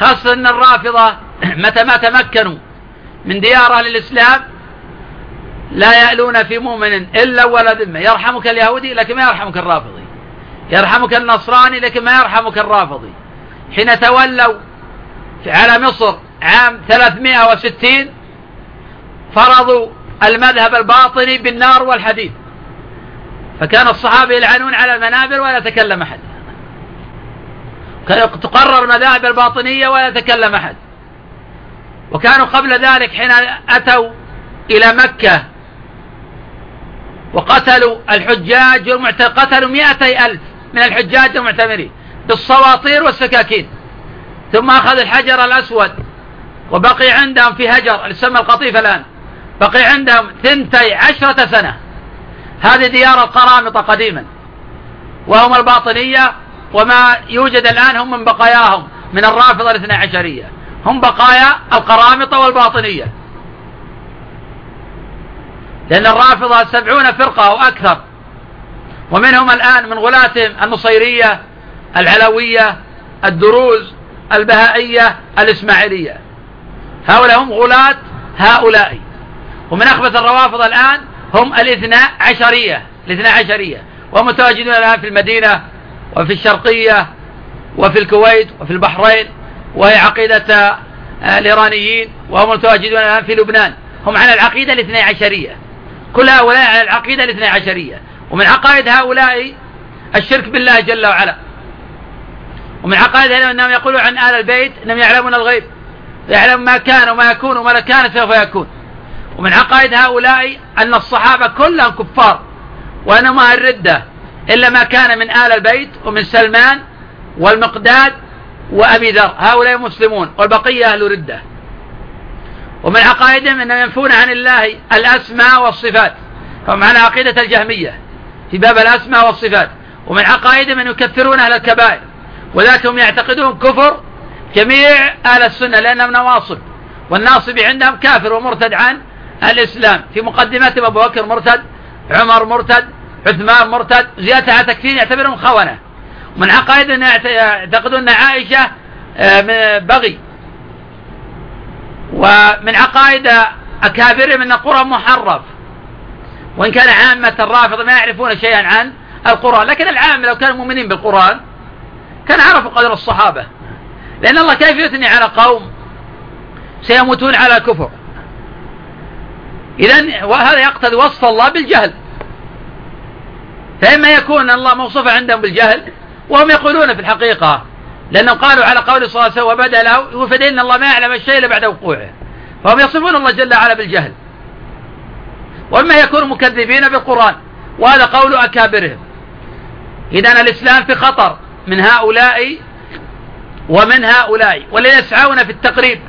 خاصة أن الرافضة متى ما تمكنوا من ديار أهل الإسلام لا يألون في مؤمن إلا ولا ذمة. يرحمك اليهودي لكن ما يرحمك الرافضي. يرحمك النصراني لكن ما يرحمك الرافضي. حين تولوا على مصر عام 360 فرضوا المذهب الباطني بالنار والحديد. فكان الصحابة يلعنون على المنابر ولا يتكلم أحد. تقرر المذاهب الباطنية ولا يتكلم أحد. وكانوا قبل ذلك حين أتوا إلى مكة وقتلوا الحجاج قتلوا مئتي ألف من الحجاج والمعتمرين بالصواطير والسكاكين. ثم أخذ الحجر الأسود وبقي عندهم في هجر يسمى القطيف الآن بقي عندهم ثنتي عشرة سنة. هذه ديار القرامطة قديما. وهم الباطنية وما يوجد الآن هم من بقاياهم من الرافضة الاثنى عشرية. هم بقايا القرامطة والباطنية. لأن الرافضة سبعون فرقة أو أكثر. ومنهم الآن من غلاتهم النصيرية العلوية الدروز البهائية الإسماعيلية. هؤلاء هم غلاة هؤلاء. ومن أخبث الروافض الآن هم الاثنى عشرية الاثنى عشرية. ومتواجدون الآن في المدينة وفي الشرقية وفي الكويت وفي البحرين وهي عقيدة آه، الإيرانيين وهم متواجدون الآن في لبنان. هم على العقيدة الاثنى عشرية. كل هؤلاء على العقيدة الاثنى عشرية. ومن عقائد هؤلاء الشرك بالله جل وعلا. ومن عقائد أنهم يقولون عن آل البيت أنهم يعلمون الغيب. يعلم ما كان وما يكون وما كان سوف يكون. ومن عقائد هؤلاء أن الصحابة كلهم كفار. وأنهم أهل الردة إلا ما كان من آل البيت ومن سلمان والمقداد وأبي ذر. هؤلاء مسلمون والبقية أهل ردة. ومن عقائدهم أنهم ينفون عن الله الأسماء والصفات. فهم على عقيدة الجهمية. في باب الأسماء والصفات. ومن عقائدهم أن يكفرون أهل الكبائر. وذلك هم يعتقدون كفر جميع أهل السنة لأنهم نواصب. والناصب عندهم كافر ومرتد عن الإسلام. في مقدمتهم أبو بكر مرتد عمر مرتد عثمان مرتد زيادة على تكفير يعتبرهم خونة ومن عقائدهم يعتقدون أن عائشة آه، بغي. ومن عقائد أكابرهم أن القرآن محرف وإن كان عامة الرافضة ما يعرفون شيئا عن القرآن. لكن العام لو كانوا مؤمنين بالقرآن كان عرفوا قدر الصحابة. لأن الله كيف يثني على قوم؟ سيموتون على كفر. إذا وهذا يقتضي وصف الله بالجهل. فإما يكون الله موصوفا عندهم بالجهل وهم يقولون في الحقيقة لأنهم قالوا على قول صلى الله عليه وسلم وبدأ له فدين الله ما يعلم الشيء إلا بعد وقوعه. فهم يصفون الله جل وعلا بالجهل. وإما يكونوا مكذبين بالقرآن وهذا قول أكابرهم. إذا الإسلام في خطر من هؤلاء ومن هؤلاء والذين يسعون في التقريب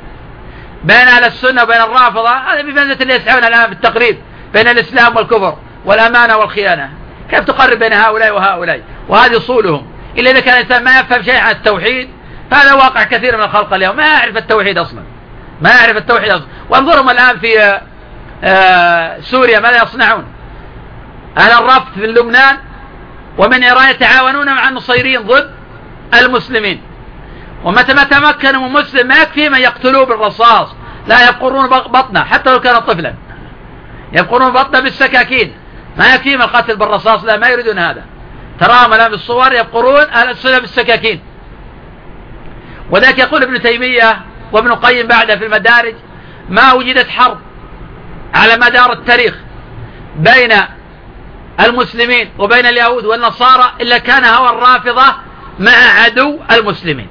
بين أهل السنة وبين الرافضة هذا بمنزلة اللي يسعون الآن في التقريب بين الإسلام والكفر والأمانة والخيانة. كيف تقرب بين هؤلاء وهؤلاء؟ وهذه أصولهم. إلا إذا كان الإنسان ما يفهم شيء عن التوحيد فهذا واقع كثير من الخلق اليوم. ما يعرف التوحيد أصلا. ما يعرف التوحيد أصلا. وانظرهم الآن في آه، سوريا ماذا يصنعون؟ أهل الرفض في لبنان ومن إيران يتعاونون مع النصيريين ضد المسلمين. ومتى ما تمكنوا من مسلم ما يكفي من يقتلوه بالرصاص. لا يبقرون بطنه حتى لو كان طفلا. يبقرون بطنه بالسكاكين. ما يكفي من القتل بالرصاص؟ لا ما يريدون هذا. تراهم الآن في الصور يبقرون أهل السنة بالسكاكين. وذلك يقول ابن تيمية وابن القيم بعده في المدارج ما وجدت حرب على مدار التاريخ بين المسلمين وبين اليهود والنصارى إلا كان هوى الرافضة مع عدو المسلمين.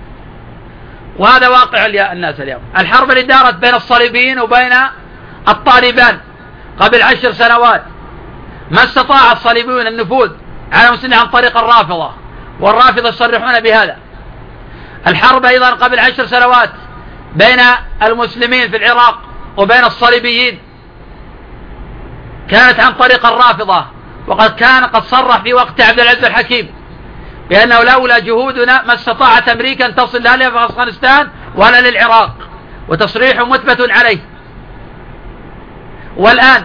وهذا واقع الناس اليوم. الحرب اللي دارت بين الصليبيين وبين الطالبان قبل عشر سنوات. ما استطاع الصليبيون النفوذ على المسلمين عن طريق الرافضة والرافضة يصرحون بهذا. الحرب أيضا قبل عشر سنوات بين المسلمين في العراق وبين الصليبيين كانت عن طريق الرافضة وقد كان قد صرح في وقت عبد العزيز الحكيم بأنه لولا جهودنا ما استطاعت أمريكا أن تصل لا لأفغانستان ولا للعراق وتصريح مثبت عليه. والآن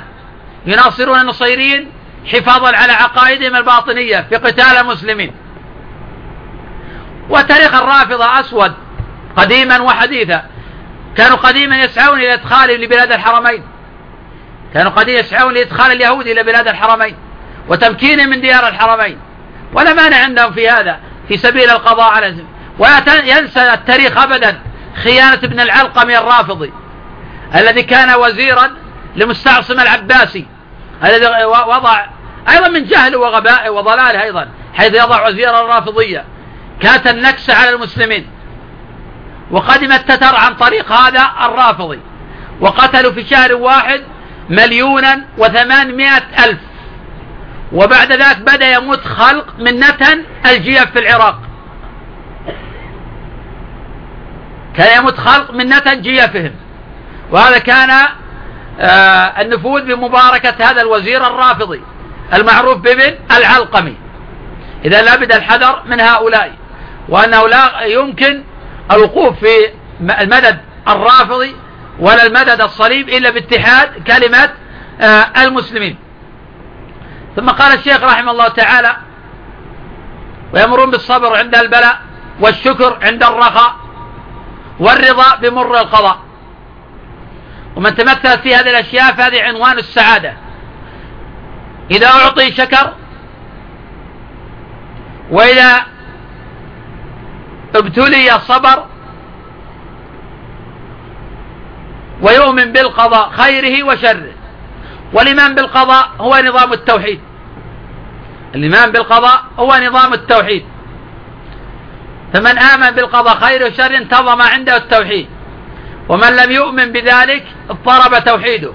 يناصرون النصيريين حفاظا على عقائدهم الباطنية في قتال المسلمين. وتاريخ الرافضة أسود قديما وحديثا. كانوا قديما يسعون إلى إدخال لبلاد الحرمين. كانوا قديما يسعون لإدخال اليهود إلى بلاد الحرمين. وتمكينهم من ديار الحرمين. ولا مانع عندهم في هذا في سبيل القضاء على ولا ينسى التاريخ أبدا. خيانة ابن العلقمي الرافضي الذي كان وزيرا لمستعصم العباسي. الذي وضع أيضا من جهله وغبائه وضلاله أيضا حيث يضع وزيرا الرافضية. كانت النكسة على المسلمين. وقدم التتر عن طريق هذا الرافضي. وقتلوا في شهر واحد مليونا وثمانمائة ألف. وبعد ذلك بدأ يموت خلق من نتن الجيف في العراق. كان يموت خلق من نتن جيفهم. وهذا كان النفوذ بمباركة هذا الوزير الرافضي المعروف بابن العلقمي. إذا لابد الحذر من هؤلاء وأنه لا يمكن الوقوف في المدد الرافضي ولا المدد الصليب إلا باتحاد كلمة آه المسلمين. ثم قال الشيخ رحمه الله تعالى ويمرون بالصبر عند البلاء والشكر عند الرخاء والرضا بمر القضاء. ومن تمثل في هذه الأشياء فهذه عنوان السعادة. إذا أعطي شكر وإذا ابتلي صبر ويؤمن بالقضاء خيره وشره. والإيمان بالقضاء هو نظام التوحيد. الإيمان بالقضاء هو نظام التوحيد. فمن آمن بالقضاء خير وشر انتظم عنده التوحيد. ومن لم يؤمن بذلك اضطرب توحيده.